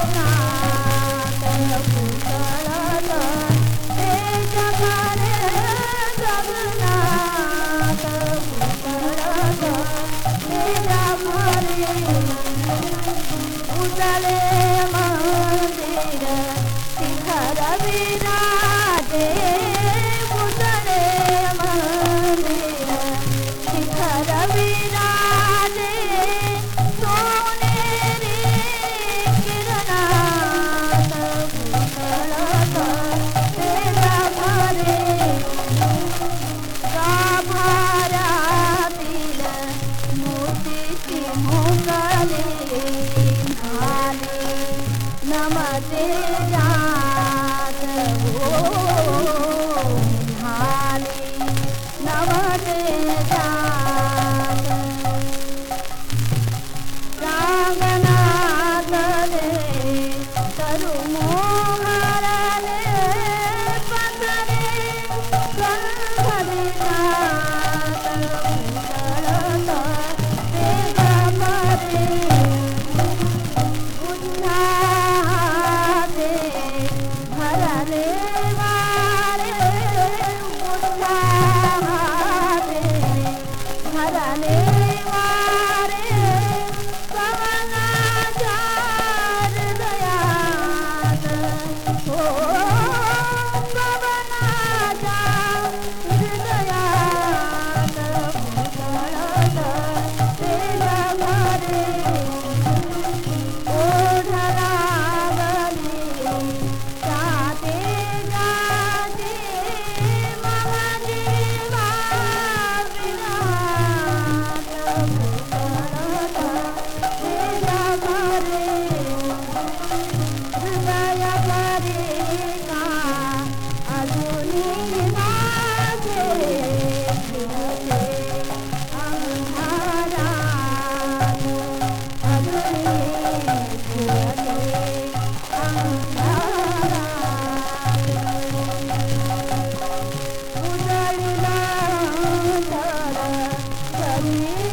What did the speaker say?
啊，的湖 नमते जा Sarane Yeah.